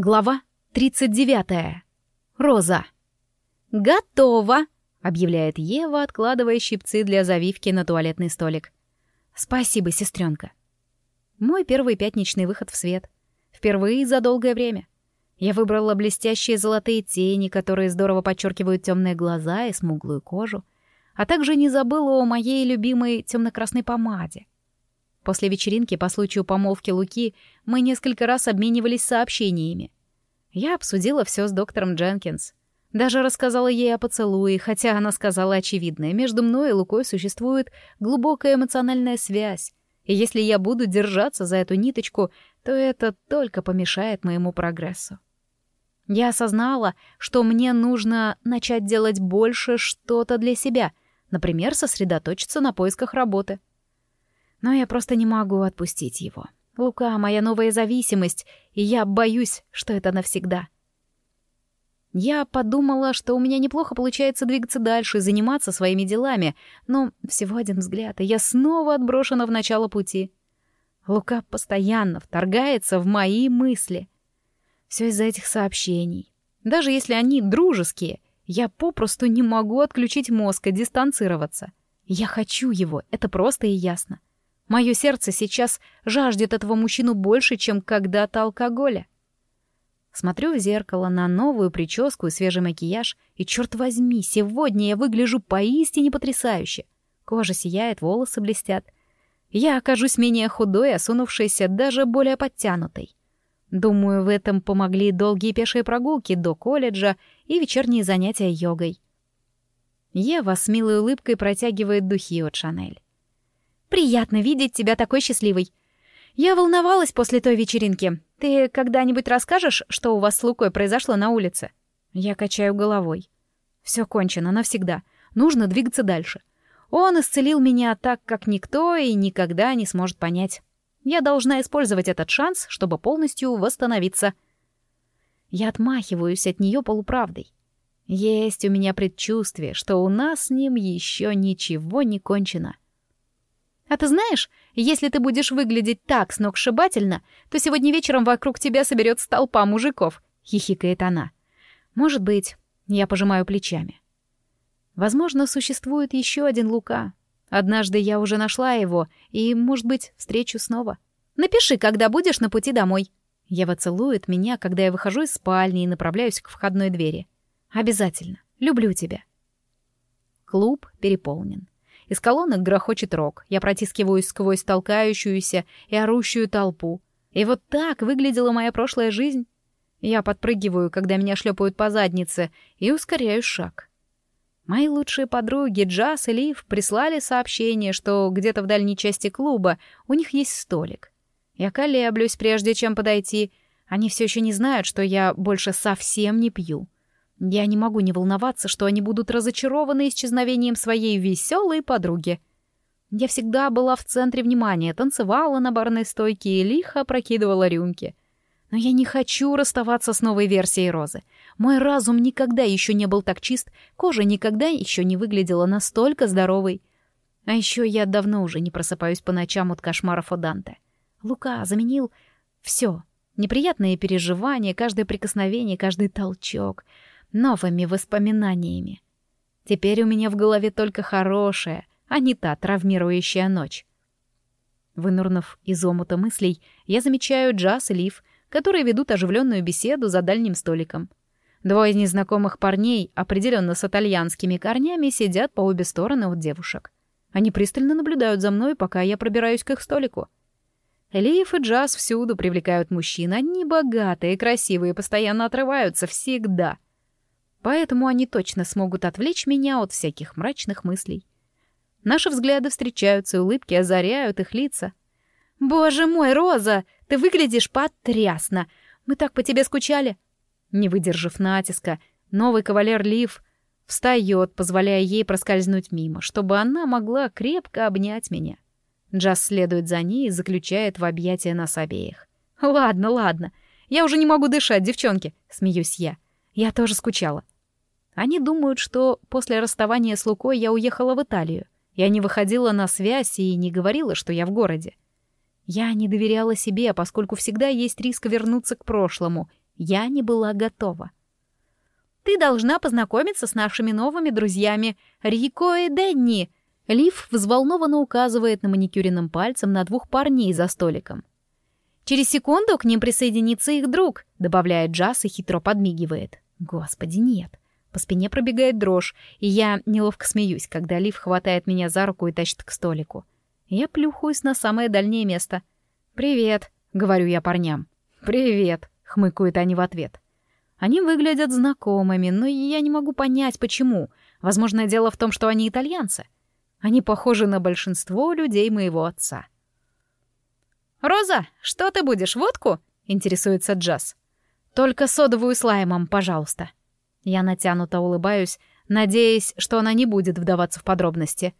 Глава 39. Роза. «Готово!» — объявляет Ева, откладывая щипцы для завивки на туалетный столик. «Спасибо, сестренка. Мой первый пятничный выход в свет. Впервые за долгое время. Я выбрала блестящие золотые тени, которые здорово подчеркивают темные глаза и смуглую кожу, а также не забыла о моей любимой темно-красной помаде — После вечеринки по случаю помолвки Луки мы несколько раз обменивались сообщениями. Я обсудила все с доктором Дженкинс. Даже рассказала ей о поцелуе, хотя она сказала очевидное. Между мной и Лукой существует глубокая эмоциональная связь. И если я буду держаться за эту ниточку, то это только помешает моему прогрессу. Я осознала, что мне нужно начать делать больше что-то для себя, например, сосредоточиться на поисках работы. Но я просто не могу отпустить его. Лука — моя новая зависимость, и я боюсь, что это навсегда. Я подумала, что у меня неплохо получается двигаться дальше и заниматься своими делами, но всего один взгляд, и я снова отброшена в начало пути. Лука постоянно вторгается в мои мысли. Все из-за этих сообщений. Даже если они дружеские, я попросту не могу отключить мозг и дистанцироваться. Я хочу его, это просто и ясно. Мое сердце сейчас жаждет этого мужчину больше, чем когда-то алкоголя. Смотрю в зеркало на новую прическу и свежий макияж, и, черт возьми, сегодня я выгляжу поистине потрясающе. Кожа сияет, волосы блестят. Я окажусь менее худой, осунувшейся, даже более подтянутой. Думаю, в этом помогли долгие пешие прогулки до колледжа и вечерние занятия йогой. Ева с милой улыбкой протягивает духи от Шанель. Приятно видеть тебя такой счастливой. Я волновалась после той вечеринки. Ты когда-нибудь расскажешь, что у вас с Лукой произошло на улице? Я качаю головой. Все кончено навсегда. Нужно двигаться дальше. Он исцелил меня так, как никто и никогда не сможет понять. Я должна использовать этот шанс, чтобы полностью восстановиться. Я отмахиваюсь от нее полуправдой. Есть у меня предчувствие, что у нас с ним еще ничего не кончено. А ты знаешь, если ты будешь выглядеть так сногсшибательно, то сегодня вечером вокруг тебя соберется толпа мужиков», — хихикает она. «Может быть». Я пожимаю плечами. Возможно, существует еще один Лука. Однажды я уже нашла его, и, может быть, встречу снова. Напиши, когда будешь на пути домой. Ева целует меня, когда я выхожу из спальни и направляюсь к входной двери. Обязательно. Люблю тебя. Клуб переполнен. Из колонок грохочет рок. Я протискиваюсь сквозь толкающуюся и орущую толпу. И вот так выглядела моя прошлая жизнь. Я подпрыгиваю, когда меня шлепают по заднице, и ускоряю шаг. Мои лучшие подруги Джаз и Лив прислали сообщение, что где-то в дальней части клуба у них есть столик. Я колеблюсь, прежде чем подойти. Они все еще не знают, что я больше совсем не пью. Я не могу не волноваться, что они будут разочарованы исчезновением своей веселой подруги. Я всегда была в центре внимания, танцевала на барной стойке и лихо прокидывала рюмки. Но я не хочу расставаться с новой версией Розы. Мой разум никогда еще не был так чист, кожа никогда еще не выглядела настолько здоровой. А еще я давно уже не просыпаюсь по ночам от кошмаров о Данте. Лука заменил все. Неприятные переживания, каждое прикосновение, каждый толчок — новыми воспоминаниями. Теперь у меня в голове только хорошая, а не та травмирующая ночь. Вынурнув из омута мыслей, я замечаю Джаз и Лив, которые ведут оживленную беседу за дальним столиком. Двое незнакомых парней, определенно с итальянскими корнями, сидят по обе стороны от девушек. Они пристально наблюдают за мной, пока я пробираюсь к их столику. Лив и Джаз всюду привлекают мужчин. Они богатые, красивые, постоянно отрываются, всегда — Поэтому они точно смогут отвлечь меня от всяких мрачных мыслей. Наши взгляды встречаются, улыбки озаряют их лица. «Боже мой, Роза, ты выглядишь потрясно! Мы так по тебе скучали!» Не выдержав натиска, новый кавалер Лив встает, позволяя ей проскользнуть мимо, чтобы она могла крепко обнять меня. Джаз следует за ней и заключает в объятия нас обеих. «Ладно, ладно, я уже не могу дышать, девчонки», — смеюсь я. Я тоже скучала. Они думают, что после расставания с Лукой я уехала в Италию. Я не выходила на связь и не говорила, что я в городе. Я не доверяла себе, поскольку всегда есть риск вернуться к прошлому, Я не была готова. «Ты должна познакомиться с нашими новыми друзьями, Рико и Денни!» Лив взволнованно указывает на маникюренным пальцем на двух парней за столиком. «Через секунду к ним присоединится их друг», — добавляет Джаз и хитро подмигивает. «Господи, нет!» По спине пробегает дрожь, и я неловко смеюсь, когда Лив хватает меня за руку и тащит к столику. Я плюхаюсь на самое дальнее место. «Привет», — говорю я парням. «Привет», — хмыкают они в ответ. Они выглядят знакомыми, но я не могу понять, почему. Возможно, дело в том, что они итальянцы. Они похожи на большинство людей моего отца. «Роза, что ты будешь, водку?» — интересуется Джаз. «Только содовую с лаймом, пожалуйста». Я натянуто улыбаюсь, надеясь, что она не будет вдаваться в подробности.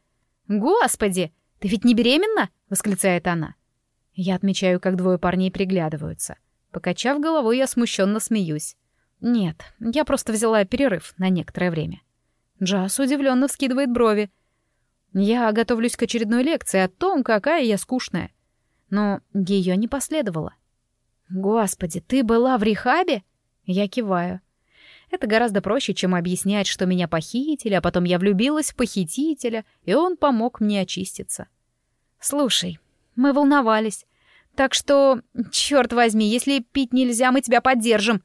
«Господи, «Ты ведь не беременна?» — восклицает она. Я отмечаю, как двое парней приглядываются. Покачав головой, я смущенно смеюсь. «Нет, я просто взяла перерыв на некоторое время». Джаз удивленно вскидывает брови. Я готовлюсь к очередной лекции о том, какая я скучная. Но ее не последовало. «Господи, ты была в рехабе?» Я киваю. Это гораздо проще, чем объяснять, что меня похитили, а потом я влюбилась в похитителя, и он помог мне очиститься. Слушай, мы волновались. Так что, черт возьми, если пить нельзя, мы тебя поддержим.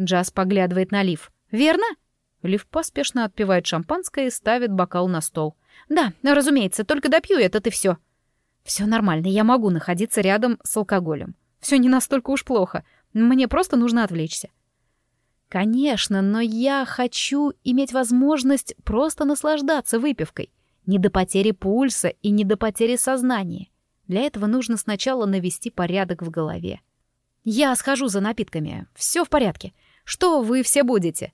Джаз поглядывает на Лив. Верно? Лив поспешно отпивает шампанское и ставит бокал на стол. Да, разумеется, только допью этот и все. Все нормально, я могу находиться рядом с алкоголем. Все не настолько уж плохо. Мне просто нужно отвлечься. Конечно, но я хочу иметь возможность просто наслаждаться выпивкой. Не до потери пульса и не до потери сознания. Для этого нужно сначала навести порядок в голове. Я схожу за напитками. Все в порядке. Что вы все будете?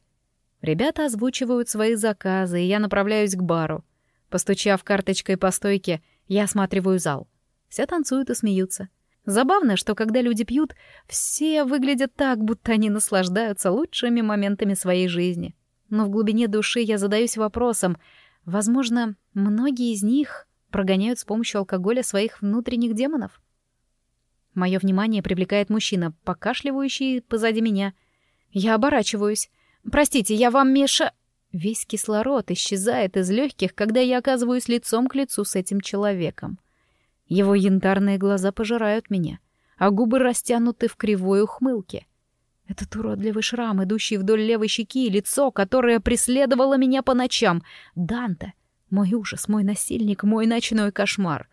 Ребята озвучивают свои заказы, и я направляюсь к бару. Постучав карточкой по стойке, я осматриваю зал. Все танцуют и смеются. Забавно, что когда люди пьют, все выглядят так, будто они наслаждаются лучшими моментами своей жизни. Но в глубине души я задаюсь вопросом, возможно, многие из них прогоняют с помощью алкоголя своих внутренних демонов? Мое внимание привлекает мужчина, покашливающий позади меня. Я оборачиваюсь. «Простите, я вам меша...» Весь кислород исчезает из легких, когда я оказываюсь лицом к лицу с этим человеком. Его янтарные глаза пожирают меня, а губы растянуты в кривой ухмылке. Этот уродливый шрам, идущий вдоль левой щеки, и лицо, которое преследовало меня по ночам. Данте. Мой ужас, мой насильник, мой ночной кошмар.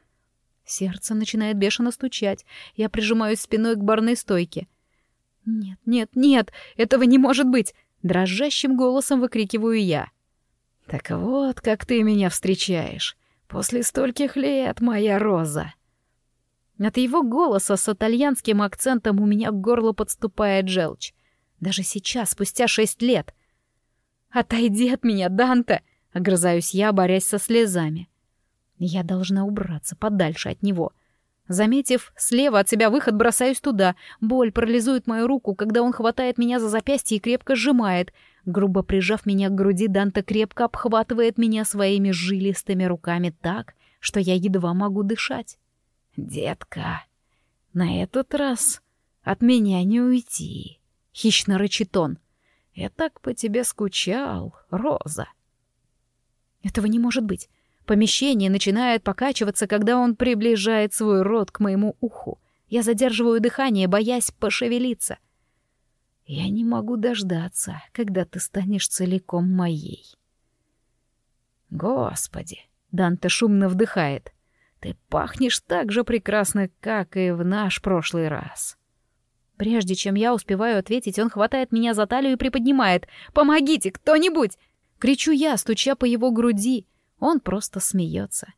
Сердце начинает бешено стучать. Я прижимаюсь спиной к барной стойке. «Нет, нет, нет, этого не может быть!» Дрожащим голосом выкрикиваю я. «Так вот, как ты меня встречаешь. После стольких лет, моя роза!» От его голоса с итальянским акцентом у меня к горлу подступает желчь. Даже сейчас, спустя шесть лет. «Отойди от меня, Данте!» — огрызаюсь я, борясь со слезами. Я должна убраться подальше от него. Заметив слева от себя выход, бросаюсь туда. Боль парализует мою руку, когда он хватает меня за запястье и крепко сжимает — Грубо прижав меня к груди, Данта крепко обхватывает меня своими жилистыми руками так, что я едва могу дышать. «Детка, на этот раз от меня не уйти», — хищно рычит он. «Я так по тебе скучал, Роза». Этого не может быть. Помещение начинает покачиваться, когда он приближает свой рот к моему уху. Я задерживаю дыхание, боясь пошевелиться. Я не могу дождаться, когда ты станешь целиком моей. Господи, Данте шумно вдыхает. Ты пахнешь так же прекрасно, как и в наш прошлый раз. Прежде чем я успеваю ответить, он хватает меня за талию и приподнимает. «Помогите, кто-нибудь!» Кричу я, стуча по его груди. Он просто смеется.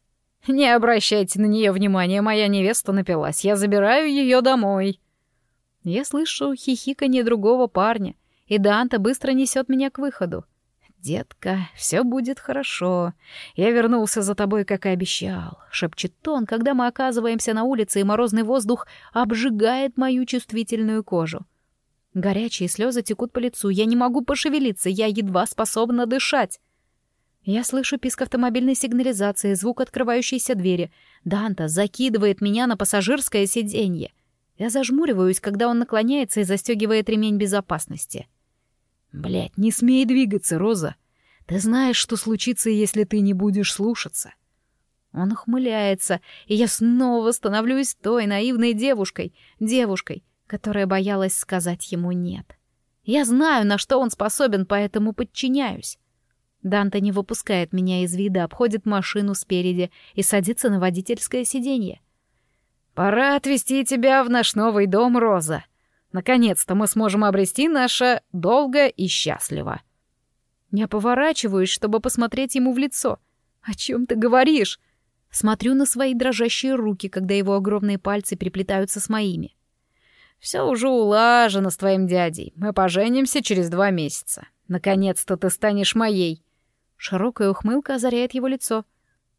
«Не обращайте на нее внимания, моя невеста напилась. Я забираю ее домой». Я слышу хихиканье другого парня, и Данта быстро несет меня к выходу. «Детка, все будет хорошо. Я вернулся за тобой, как и обещал», — шепчет он, когда мы оказываемся на улице, и морозный воздух обжигает мою чувствительную кожу. Горячие слезы текут по лицу, я не могу пошевелиться, я едва способна дышать. Я слышу писк автомобильной сигнализации, звук открывающейся двери. Данта закидывает меня на пассажирское сиденье. Я зажмуриваюсь, когда он наклоняется и застегивает ремень безопасности. Блять, не смей двигаться, Роза. Ты знаешь, что случится, если ты не будешь слушаться. Он ухмыляется, и я снова становлюсь той наивной девушкой, девушкой, которая боялась сказать ему «нет». Я знаю, на что он способен, поэтому подчиняюсь. Данте не выпускает меня из вида, обходит машину спереди и садится на водительское сиденье. «Пора отвезти тебя в наш новый дом, Роза. Наконец-то мы сможем обрести наше долго и счастливо». Я поворачиваюсь, чтобы посмотреть ему в лицо. «О чем ты говоришь?» Смотрю на свои дрожащие руки, когда его огромные пальцы переплетаются с моими. «Все уже улажено с твоим дядей. Мы поженимся через два месяца. Наконец-то ты станешь моей». Широкая ухмылка озаряет его лицо.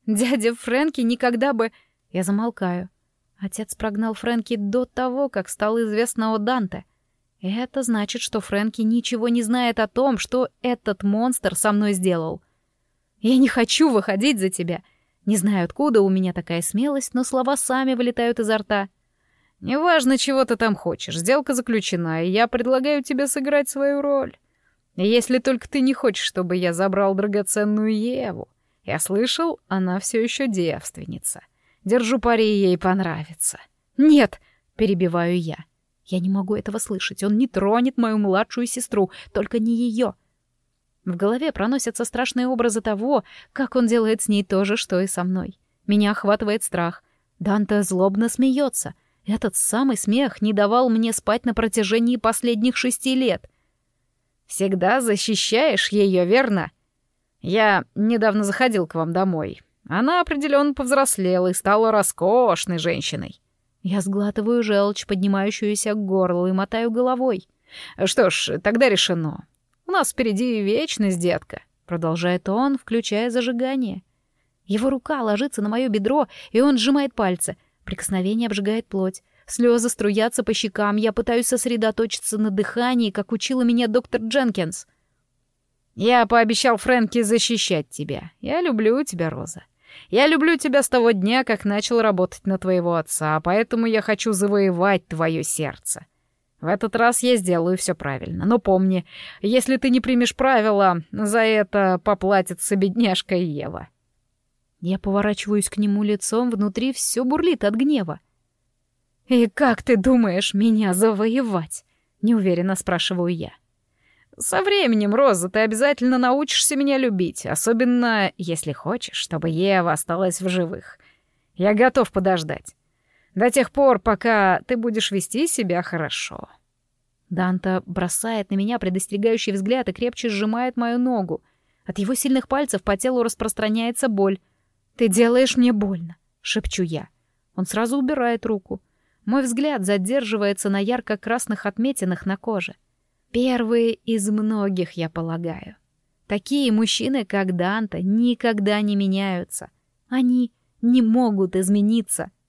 «Дядя Фрэнки никогда бы...» Я замолкаю. Отец прогнал Фрэнки до того, как стало известно о Данте. Это значит, что Фрэнки ничего не знает о том, что этот монстр со мной сделал. «Я не хочу выходить за тебя. Не знаю, откуда у меня такая смелость, но слова сами вылетают изо рта. «Неважно, чего ты там хочешь, сделка заключена, и я предлагаю тебе сыграть свою роль. Если только ты не хочешь, чтобы я забрал драгоценную Еву. Я слышал, она все еще девственница. Держу пари, ей понравится». «Нет!» — перебиваю я. Я не могу этого слышать. Он не тронет мою младшую сестру, только не ее. В голове проносятся страшные образы того, как он делает с ней то же, что и со мной. Меня охватывает страх. Данте злобно смеется. Этот самый смех не давал мне спать на протяжении последних шести лет. «Всегда защищаешь ее, верно? Я недавно заходил к вам домой. Она определенно повзрослела и стала роскошной женщиной». Я сглатываю желчь, поднимающуюся к горлу, и мотаю головой. «Что ж, тогда решено. У нас впереди вечность, детка», — продолжает он, включая зажигание. Его рука ложится на мое бедро, и он сжимает пальцы. Прикосновение обжигает плоть. Слезы струятся по щекам, я пытаюсь сосредоточиться на дыхании, как учила меня доктор Дженкинс. «Я пообещал Фрэнки защищать тебя. Я люблю тебя, Роза. Я люблю тебя с того дня, как начал работать на твоего отца, поэтому я хочу завоевать твое сердце. В этот раз я сделаю все правильно. Но помни, если ты не примешь правила, за это поплатится бедняжка Ева. Я поворачиваюсь к нему лицом, внутри все бурлит от гнева. «И как ты думаешь меня завоевать?» — неуверенно спрашиваю я. «Со временем, Роза, ты обязательно научишься меня любить, особенно если хочешь, чтобы Ева осталась в живых. Я готов подождать. До тех пор, пока ты будешь вести себя хорошо». Данта бросает на меня предостерегающий взгляд и крепче сжимает мою ногу. От его сильных пальцев по телу распространяется боль. «Ты делаешь мне больно», — шепчу я. Он сразу убирает руку. Мой взгляд задерживается на ярко-красных отметинах на коже. Первые из многих, я полагаю. Такие мужчины, как Данта, никогда не меняются. Они не могут измениться —